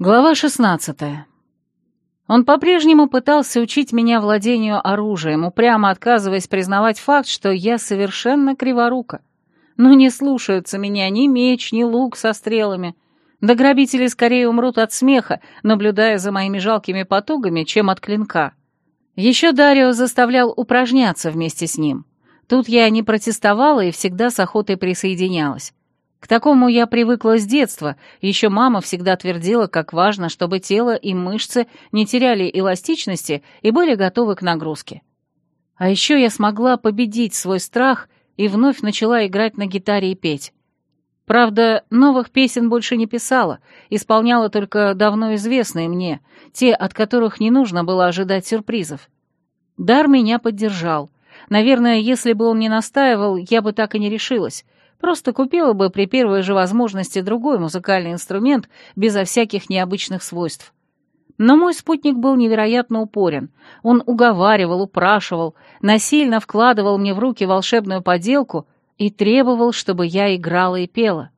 Глава шестнадцатая. Он по-прежнему пытался учить меня владению оружием, упрямо отказываясь признавать факт, что я совершенно криворука. Но не слушаются меня ни меч, ни лук со стрелами. Да грабители скорее умрут от смеха, наблюдая за моими жалкими потугами, чем от клинка. Еще Дарио заставлял упражняться вместе с ним. Тут я не протестовала и всегда с охотой присоединялась. К такому я привыкла с детства, еще мама всегда твердила, как важно, чтобы тело и мышцы не теряли эластичности и были готовы к нагрузке. А еще я смогла победить свой страх и вновь начала играть на гитаре и петь. Правда, новых песен больше не писала, исполняла только давно известные мне, те, от которых не нужно было ожидать сюрпризов. Дар меня поддержал. Наверное, если бы он не настаивал, я бы так и не решилась — Просто купила бы при первой же возможности другой музыкальный инструмент безо всяких необычных свойств. Но мой спутник был невероятно упорен. Он уговаривал, упрашивал, насильно вкладывал мне в руки волшебную поделку и требовал, чтобы я играла и пела.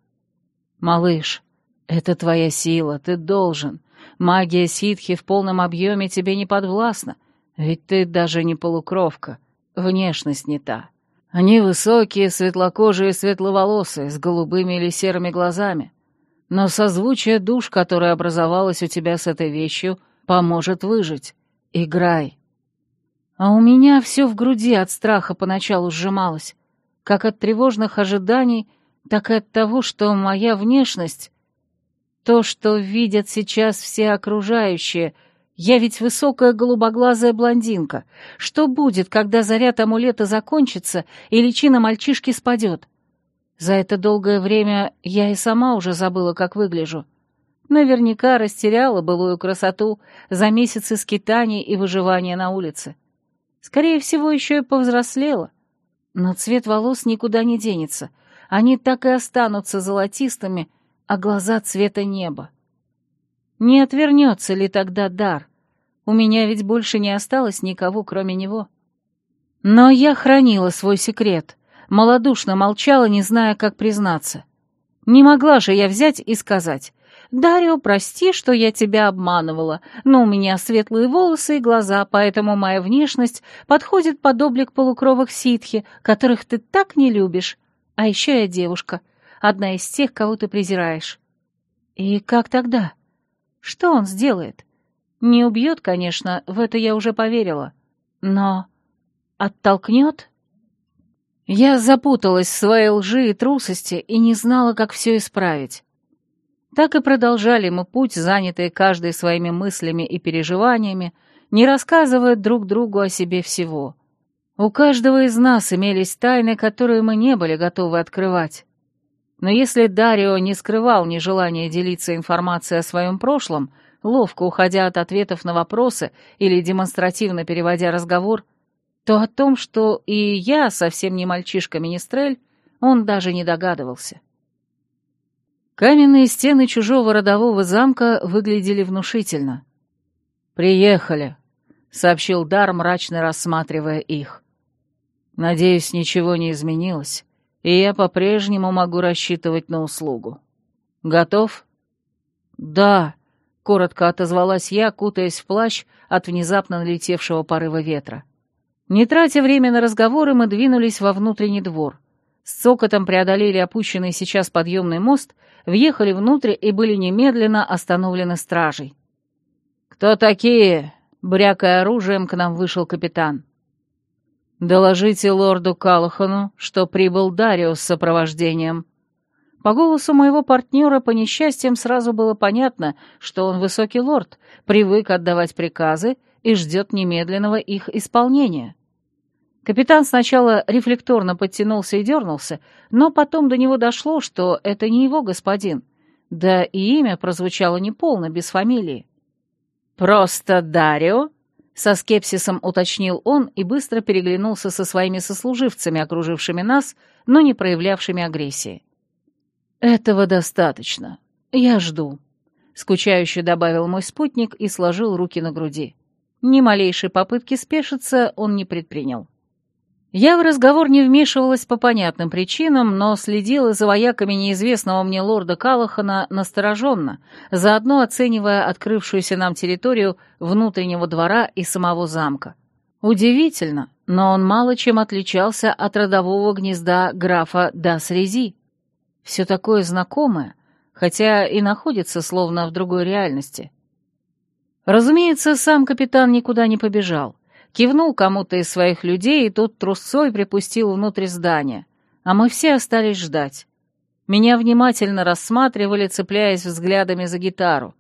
«Малыш, это твоя сила, ты должен. Магия ситхи в полном объеме тебе не подвластна, ведь ты даже не полукровка, внешность не та». Они высокие, светлокожие, светловолосые, с голубыми или серыми глазами. Но созвучие душ, которое образовалось у тебя с этой вещью, поможет выжить. Играй. А у меня все в груди от страха поначалу сжималось, как от тревожных ожиданий, так и от того, что моя внешность, то, что видят сейчас все окружающие — я ведь высокая голубоглазая блондинка. Что будет, когда заряд амулета закончится и личина мальчишки спадет? За это долгое время я и сама уже забыла, как выгляжу. Наверняка растеряла былую красоту за месяцы скитаний и выживания на улице. Скорее всего, еще и повзрослела. Но цвет волос никуда не денется. Они так и останутся золотистыми, а глаза цвета неба. Не отвернется ли тогда дар? У меня ведь больше не осталось никого, кроме него. Но я хранила свой секрет, малодушно молчала, не зная, как признаться. Не могла же я взять и сказать, «Дарио, прости, что я тебя обманывала, но у меня светлые волосы и глаза, поэтому моя внешность подходит под облик полукровок ситхи, которых ты так не любишь. А еще я девушка, одна из тех, кого ты презираешь». И как тогда? Что он сделает? Не убьет, конечно, в это я уже поверила. Но оттолкнет? Я запуталась в своей лжи и трусости и не знала, как все исправить. Так и продолжали мы путь, занятые каждый своими мыслями и переживаниями, не рассказывая друг другу о себе всего. У каждого из нас имелись тайны, которые мы не были готовы открывать. Но если Дарио не скрывал нежелания делиться информацией о своем прошлом, ловко уходя от ответов на вопросы или демонстративно переводя разговор, то о том, что и я совсем не мальчишка-министрель, он даже не догадывался. Каменные стены чужого родового замка выглядели внушительно. «Приехали», — сообщил Дар, мрачно рассматривая их. «Надеюсь, ничего не изменилось, и я по-прежнему могу рассчитывать на услугу. Готов?» «Да», — коротко отозвалась я, кутаясь в плащ от внезапно налетевшего порыва ветра. Не тратя время на разговоры, мы двинулись во внутренний двор. С цокотом преодолели опущенный сейчас подъемный мост, въехали внутрь и были немедленно остановлены стражей. «Кто такие?» — брякая оружием, к нам вышел капитан. «Доложите лорду Калахану, что прибыл Дариус с сопровождением», по голосу моего партнера по несчастьям сразу было понятно, что он высокий лорд, привык отдавать приказы и ждет немедленного их исполнения. Капитан сначала рефлекторно подтянулся и дернулся, но потом до него дошло, что это не его господин, да и имя прозвучало неполно, без фамилии. «Просто Дарио?» — со скепсисом уточнил он и быстро переглянулся со своими сослуживцами, окружившими нас, но не проявлявшими агрессии. «Этого достаточно. Я жду», — скучающе добавил мой спутник и сложил руки на груди. Ни малейшей попытки спешиться он не предпринял. Я в разговор не вмешивалась по понятным причинам, но следила за вояками неизвестного мне лорда Калахана настороженно, заодно оценивая открывшуюся нам территорию внутреннего двора и самого замка. Удивительно, но он мало чем отличался от родового гнезда графа Дасрези. Все такое знакомое, хотя и находится словно в другой реальности. Разумеется, сам капитан никуда не побежал кивнул кому-то из своих людей, и тот трусцой припустил внутрь здания, а мы все остались ждать. Меня внимательно рассматривали, цепляясь взглядами за гитару.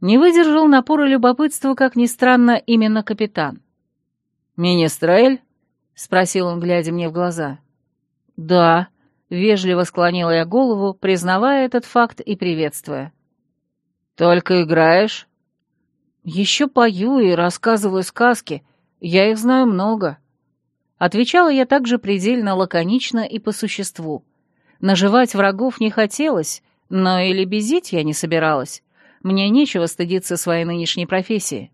Не выдержал напора любопытства, как ни странно, именно капитан. «Министрель?» — спросил он, глядя мне в глаза. «Да», — вежливо склонила я голову, признавая этот факт и приветствуя. «Только играешь?» «Еще пою и рассказываю сказки», я их знаю много. Отвечала я также предельно лаконично и по существу. Наживать врагов не хотелось, но и лебезить я не собиралась. Мне нечего стыдиться своей нынешней профессии.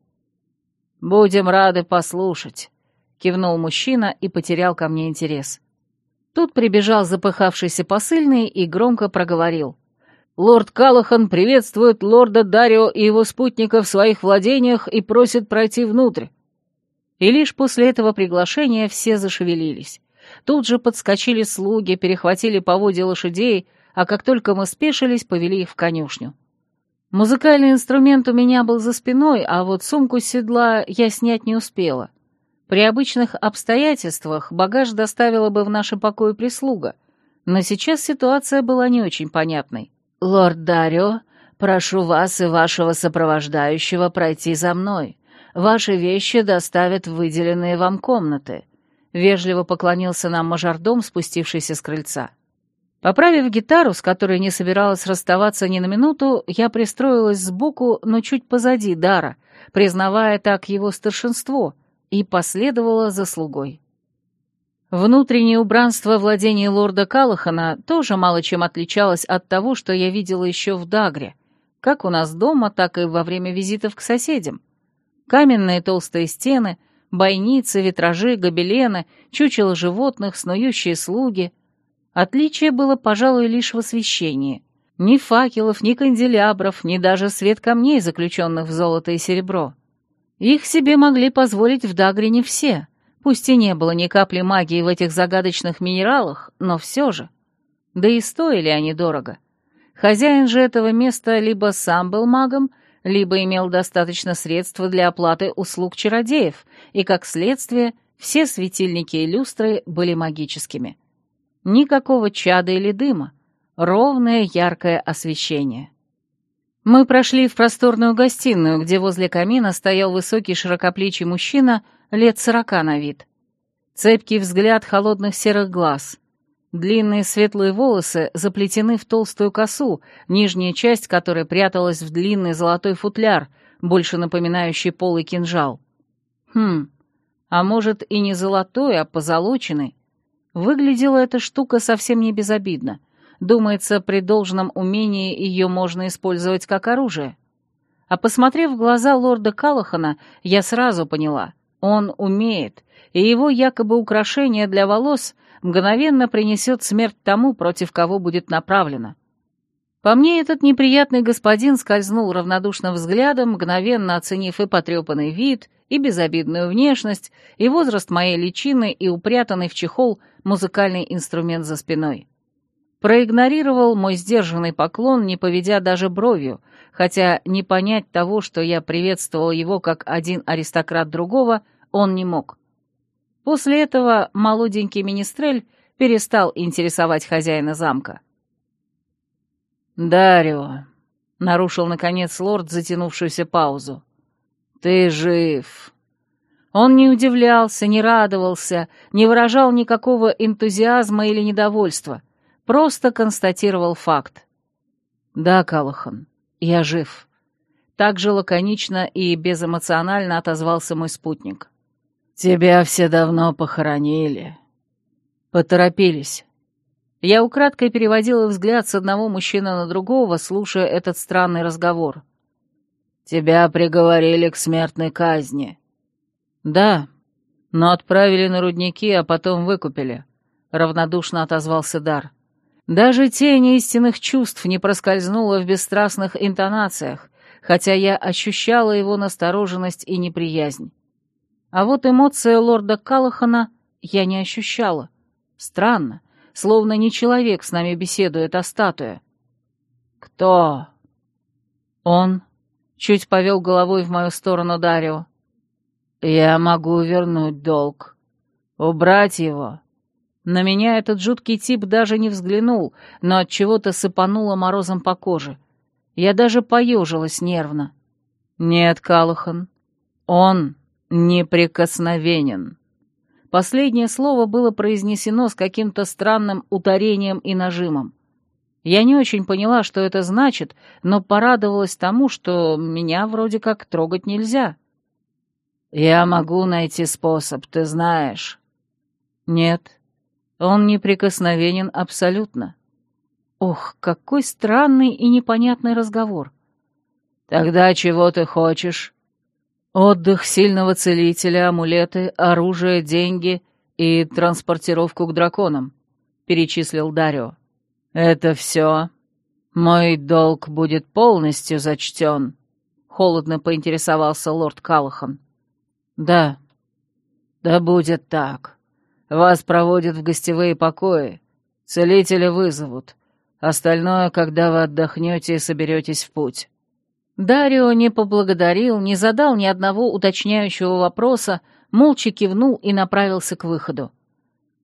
«Будем рады послушать», — кивнул мужчина и потерял ко мне интерес. Тут прибежал запыхавшийся посыльный и громко проговорил. «Лорд Калахан приветствует лорда Дарио и его спутника в своих владениях и просит пройти внутрь. И лишь после этого приглашения все зашевелились. Тут же подскочили слуги, перехватили поводья лошадей, а как только мы спешились, повели их в конюшню. Музыкальный инструмент у меня был за спиной, а вот сумку с седла я снять не успела. При обычных обстоятельствах багаж доставила бы в наши покои прислуга, но сейчас ситуация была не очень понятной. «Лорд Дарио, прошу вас и вашего сопровождающего пройти за мной», Ваши вещи доставят в выделенные вам комнаты», — вежливо поклонился нам мажордом, спустившийся с крыльца. Поправив гитару, с которой не собиралась расставаться ни на минуту, я пристроилась сбоку, но чуть позади Дара, признавая так его старшинство, и последовала за слугой. Внутреннее убранство владений лорда Калахана тоже мало чем отличалось от того, что я видела еще в Дагре, как у нас дома, так и во время визитов к соседям. Каменные толстые стены, бойницы, витражи, гобелены, чучело животных, снующие слуги. Отличие было, пожалуй, лишь в освещении. Ни факелов, ни канделябров, ни даже свет камней, заключенных в золото и серебро. Их себе могли позволить в Дагре не все, пусть и не было ни капли магии в этих загадочных минералах, но все же. Да и стоили они дорого. Хозяин же этого места либо сам был магом, либо имел достаточно средств для оплаты услуг чародеев, и, как следствие, все светильники и люстры были магическими. Никакого чада или дыма, ровное яркое освещение. Мы прошли в просторную гостиную, где возле камина стоял высокий широкоплечий мужчина лет сорока на вид. Цепкий взгляд холодных серых глаз, Длинные светлые волосы заплетены в толстую косу, нижняя часть которой пряталась в длинный золотой футляр, больше напоминающий полый кинжал. Хм, а может и не золотой, а позолоченный. Выглядела эта штука совсем не безобидно. Думается, при должном умении ее можно использовать как оружие. А посмотрев в глаза лорда Калахана, я сразу поняла, он умеет, и его якобы украшение для волос мгновенно принесет смерть тому, против кого будет направлено. По мне, этот неприятный господин скользнул равнодушным взглядом, мгновенно оценив и потрепанный вид, и безобидную внешность, и возраст моей личины, и упрятанный в чехол музыкальный инструмент за спиной. Проигнорировал мой сдержанный поклон, не поведя даже бровью, хотя не понять того, что я приветствовал его как один аристократ другого, он не мог. После этого молоденький министрель перестал интересовать хозяина замка. «Дарио», — нарушил, наконец, лорд затянувшуюся паузу, — «ты жив». Он не удивлялся, не радовался, не выражал никакого энтузиазма или недовольства, просто констатировал факт. «Да, Калахан, я жив». Так же лаконично и безэмоционально отозвался мой спутник. «Тебя все давно похоронили». «Поторопились». Я украдкой переводила взгляд с одного мужчины на другого, слушая этот странный разговор. «Тебя приговорили к смертной казни». «Да, «Но отправили на рудники, а потом выкупили», — равнодушно отозвался Дар. Даже тень истинных чувств не проскользнула в бесстрастных интонациях, хотя я ощущала его настороженность и неприязнь. А вот эмоция лорда Калахана я не ощущала. Странно, словно не человек с нами беседует, а статуя. «Кто?» «Он», — чуть повел головой в мою сторону Дарио. «Я могу вернуть долг. Убрать его». На меня этот жуткий тип даже не взглянул, но от чего-то сыпануло морозом по коже. Я даже поежилась нервно. «Нет, Калахан, он неприкосновенен». Последнее слово было произнесено с каким-то странным ударением и нажимом. Я не очень поняла, что это значит, но порадовалась тому, что меня вроде как трогать нельзя. «Я могу найти способ, ты знаешь». «Нет, он неприкосновенен абсолютно». Ох, какой странный и непонятный разговор. «Тогда чего ты хочешь?» «Отдых сильного целителя, амулеты, оружие, деньги и транспортировку к драконам», — перечислил Дарио. «Это все? Мой долг будет полностью зачтен?» — холодно поинтересовался лорд Калахан. «Да». «Да будет так. Вас проводят в гостевые покои. Целителя вызовут. Остальное, когда вы отдохнете и соберетесь в путь». Дарио не поблагодарил, не задал ни одного уточняющего вопроса, молча кивнул и направился к выходу.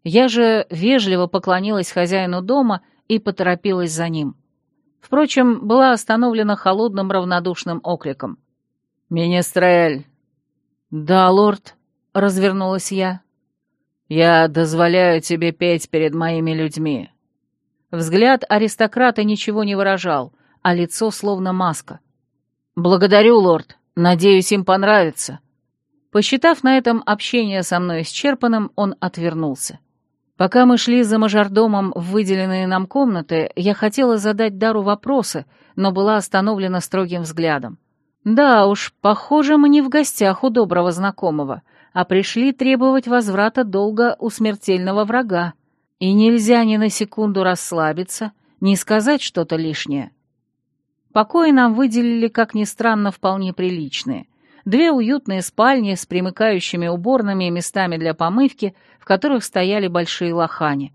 Я же вежливо поклонилась хозяину дома и поторопилась за ним. Впрочем, была остановлена холодным равнодушным окликом. «Министрель!» «Да, лорд», — развернулась я. «Я дозволяю тебе петь перед моими людьми». Взгляд аристократа ничего не выражал, а лицо словно маска. «Благодарю, лорд. Надеюсь, им понравится». Посчитав на этом общение со мной исчерпанным, он отвернулся. Пока мы шли за мажордомом в выделенные нам комнаты, я хотела задать Дару вопросы, но была остановлена строгим взглядом. Да уж, похоже, мы не в гостях у доброго знакомого, а пришли требовать возврата долга у смертельного врага. И нельзя ни на секунду расслабиться, ни сказать что-то лишнее. Покои нам выделили, как ни странно, вполне приличные. Две уютные спальни с примыкающими уборными местами для помывки, в которых стояли большие лохани.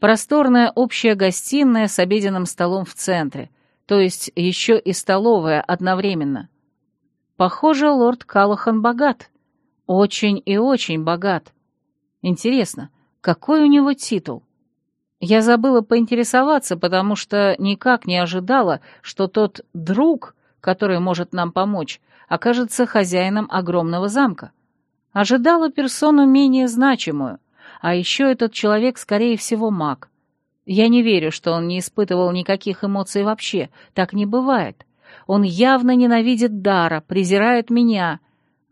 Просторная общая гостиная с обеденным столом в центре, то есть еще и столовая одновременно. Похоже, лорд Калахан богат. Очень и очень богат. Интересно, какой у него титул? Я забыла поинтересоваться, потому что никак не ожидала, что тот друг, который может нам помочь, окажется хозяином огромного замка. Ожидала персону менее значимую, а еще этот человек, скорее всего, маг. Я не верю, что он не испытывал никаких эмоций вообще, так не бывает. Он явно ненавидит Дара, презирает меня,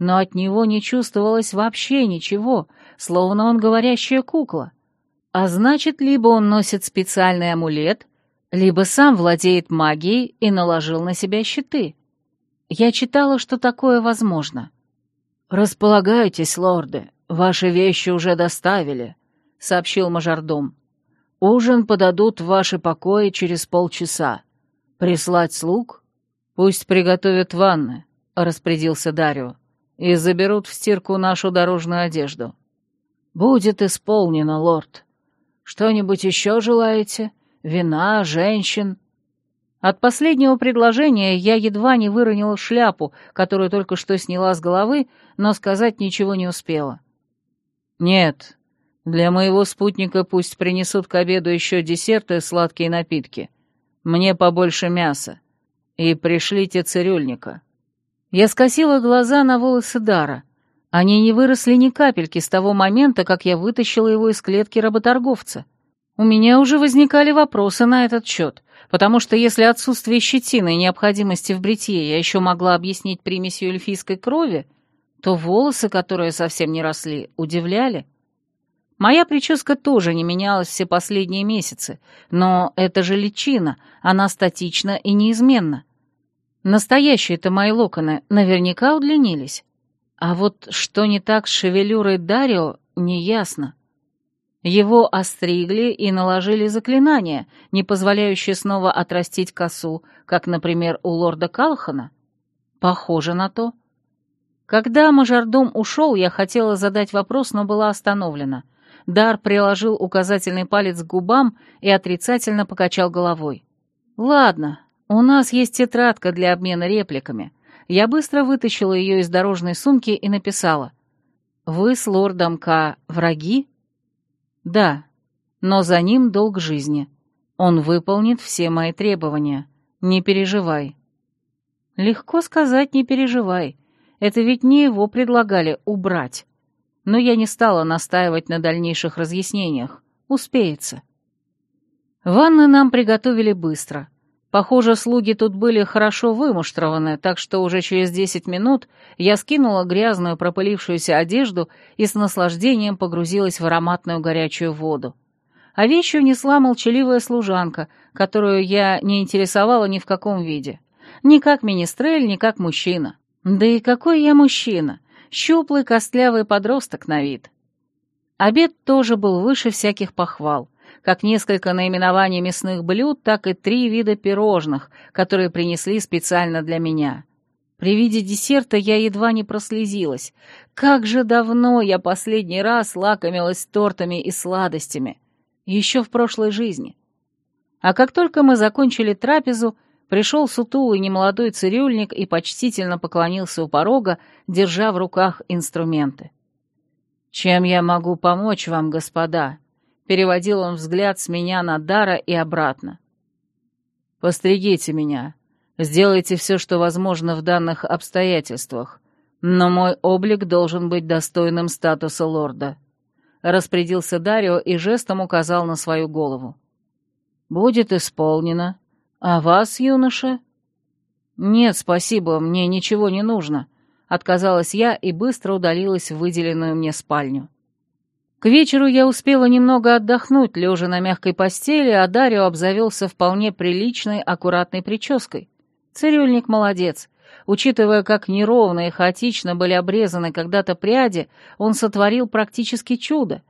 но от него не чувствовалось вообще ничего, словно он говорящая кукла. А значит, либо он носит специальный амулет, либо сам владеет магией и наложил на себя щиты. Я читала, что такое возможно. «Располагайтесь, лорды, ваши вещи уже доставили», — сообщил мажордом. «Ужин подадут в ваши покои через полчаса. Прислать слуг? Пусть приготовят ванны», — распорядился Дарио, «и заберут в стирку нашу дорожную одежду». «Будет исполнено, лорд. Что-нибудь еще желаете? Вина, женщин?» От последнего предложения я едва не выронила шляпу, которую только что сняла с головы, но сказать ничего не успела. «Нет, для моего спутника пусть принесут к обеду еще десерты и сладкие напитки. Мне побольше мяса. И пришлите цирюльника». Я скосила глаза на волосы Дара. Они не выросли ни капельки с того момента, как я вытащила его из клетки работорговца. У меня уже возникали вопросы на этот счет потому что если отсутствие щетины и необходимости в бритье я еще могла объяснить примесью эльфийской крови, то волосы, которые совсем не росли, удивляли. Моя прическа тоже не менялась все последние месяцы, но это же личина, она статична и неизменна. Настоящие-то мои локоны наверняка удлинились. А вот что не так с шевелюрой Дарио, неясно. Его остригли и наложили заклинание, не позволяющее снова отрастить косу, как, например, у лорда Калхана. Похоже на то. Когда мажордом ушел, я хотела задать вопрос, но была остановлена. Дар приложил указательный палец к губам и отрицательно покачал головой. «Ладно, у нас есть тетрадка для обмена репликами. Я быстро вытащила ее из дорожной сумки и написала. «Вы с лордом К. враги?» «Да, но за ним долг жизни. Он выполнит все мои требования. Не переживай». «Легко сказать, не переживай. Это ведь не его предлагали убрать. Но я не стала настаивать на дальнейших разъяснениях. Успеется». Ванны нам приготовили быстро. Похоже, слуги тут были хорошо вымуштрованы, так что уже через десять минут я скинула грязную пропылившуюся одежду и с наслаждением погрузилась в ароматную горячую воду. А вещью несла молчаливая служанка, которую я не интересовала ни в каком виде. Ни как министрель, ни как мужчина. Да и какой я мужчина! Щуплый, костлявый подросток на вид. Обед тоже был выше всяких похвал как несколько наименований мясных блюд, так и три вида пирожных, которые принесли специально для меня. При виде десерта я едва не прослезилась. Как же давно я последний раз лакомилась тортами и сладостями. Еще в прошлой жизни. А как только мы закончили трапезу, пришел сутулый немолодой цирюльник и почтительно поклонился у порога, держа в руках инструменты. «Чем я могу помочь вам, господа?» Переводил он взгляд с меня на Дара и обратно. «Постригите меня. Сделайте все, что возможно в данных обстоятельствах. Но мой облик должен быть достойным статуса лорда». Распорядился Дарио и жестом указал на свою голову. «Будет исполнено. А вас, юноша?» «Нет, спасибо, мне ничего не нужно», — отказалась я и быстро удалилась в выделенную мне спальню. К вечеру я успела немного отдохнуть, лежа на мягкой постели, а Дарио обзавелся вполне приличной, аккуратной прической. Цирюльник молодец. Учитывая, как неровно и хаотично были обрезаны когда-то пряди, он сотворил практически чудо.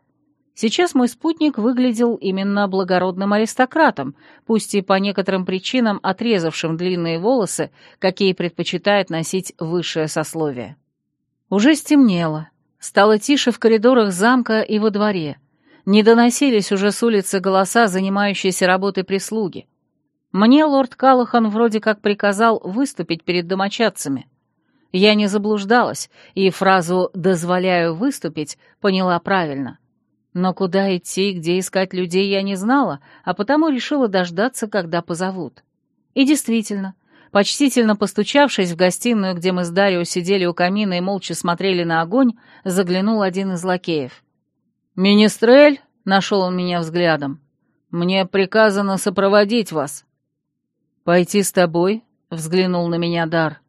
Сейчас мой спутник выглядел именно благородным аристократом, пусть и по некоторым причинам отрезавшим длинные волосы, какие предпочитает носить высшее сословие. Уже стемнело. Стало тише в коридорах замка и во дворе. Не доносились уже с улицы голоса, занимающиеся работой прислуги. Мне лорд Калахан вроде как приказал выступить перед домочадцами. Я не заблуждалась, и фразу «дозволяю выступить» поняла правильно. Но куда идти и где искать людей я не знала, а потому решила дождаться, когда позовут. И действительно, Почтительно постучавшись в гостиную, где мы с Дарио сидели у камина и молча смотрели на огонь, заглянул один из лакеев. «Министрель?» — нашел он меня взглядом. «Мне приказано сопроводить вас». «Пойти с тобой?» — взглянул на меня Дар.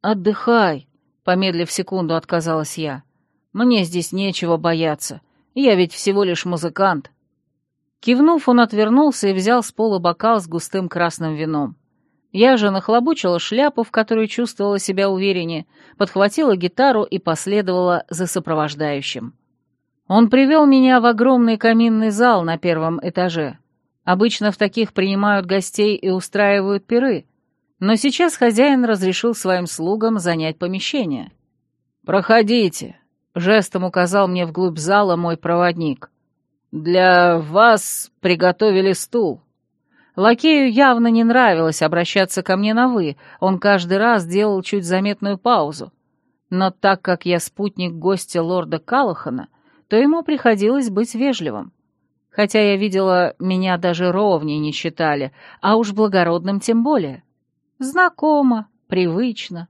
«Отдыхай», — помедлив секунду отказалась я. «Мне здесь нечего бояться. Я ведь всего лишь музыкант». Кивнув, он отвернулся и взял с пола бокал с густым красным вином. Я же нахлобучила шляпу, в которой чувствовала себя увереннее, подхватила гитару и последовала за сопровождающим. Он привел меня в огромный каминный зал на первом этаже. Обычно в таких принимают гостей и устраивают пиры, но сейчас хозяин разрешил своим слугам занять помещение. «Проходите», — жестом указал мне вглубь зала мой проводник. «Для вас приготовили стул». Лакею явно не нравилось обращаться ко мне на «вы», он каждый раз делал чуть заметную паузу. Но так как я спутник гостя лорда Калахана, то ему приходилось быть вежливым. Хотя я видела, меня даже ровней не считали, а уж благородным тем более. Знакомо, привычно.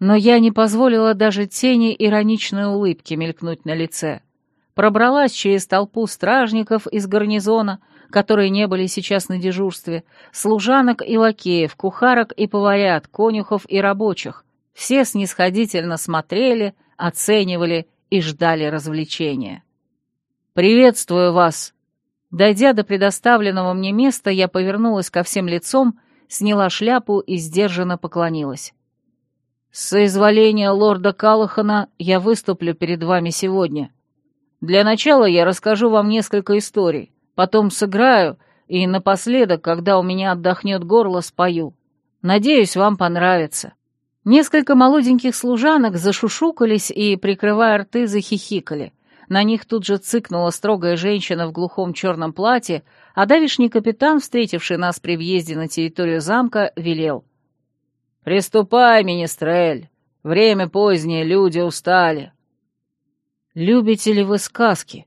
Но я не позволила даже тени ироничной улыбки мелькнуть на лице. Пробралась через толпу стражников из гарнизона, которые не были сейчас на дежурстве, служанок и лакеев, кухарок и поварят, конюхов и рабочих. Все снисходительно смотрели, оценивали и ждали развлечения. «Приветствую вас!» Дойдя до предоставленного мне места, я повернулась ко всем лицом, сняла шляпу и сдержанно поклонилась. С соизволения лорда Калахана я выступлю перед вами сегодня. Для начала я расскажу вам несколько историй, потом сыграю и напоследок, когда у меня отдохнет горло, спою. Надеюсь, вам понравится». Несколько молоденьких служанок зашушукались и, прикрывая рты, захихикали. На них тут же цыкнула строгая женщина в глухом черном платье, а давишний капитан, встретивший нас при въезде на территорию замка, велел. «Приступай, министрель! Время позднее, люди устали!» «Любите ли вы сказки?»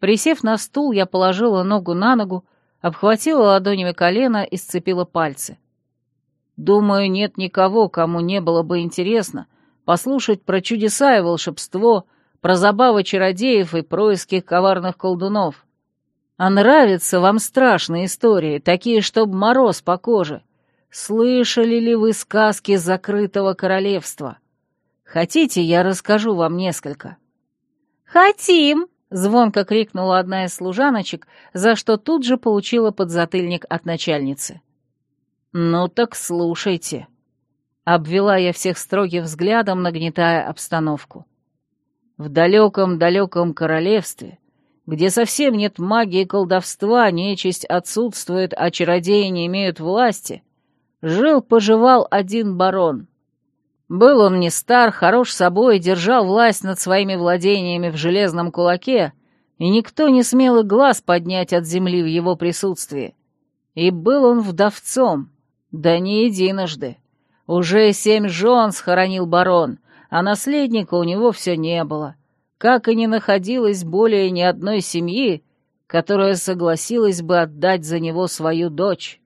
Присев на стул, я положила ногу на ногу, обхватила ладонями колено и сцепила пальцы. Думаю, нет никого, кому не было бы интересно послушать про чудеса и волшебство, про забавы чародеев и происки коварных колдунов. А нравятся вам страшные истории, такие, чтоб мороз по коже. Слышали ли вы сказки закрытого королевства? Хотите, я расскажу вам несколько?» «Хотим!» — звонко крикнула одна из служаночек, за что тут же получила подзатыльник от начальницы. «Ну так слушайте», — обвела я всех строгим взглядом, нагнетая обстановку. «В далеком-далеком королевстве, где совсем нет магии и колдовства, нечисть отсутствует, а чародеи не имеют власти, жил-поживал один барон. Был он не стар, хорош собой, держал власть над своими владениями в железном кулаке, и никто не смел и глаз поднять от земли в его присутствии. И был он вдовцом, да не единожды. Уже семь жен схоронил барон, а наследника у него все не было. Как и не находилось более ни одной семьи, которая согласилась бы отдать за него свою дочь.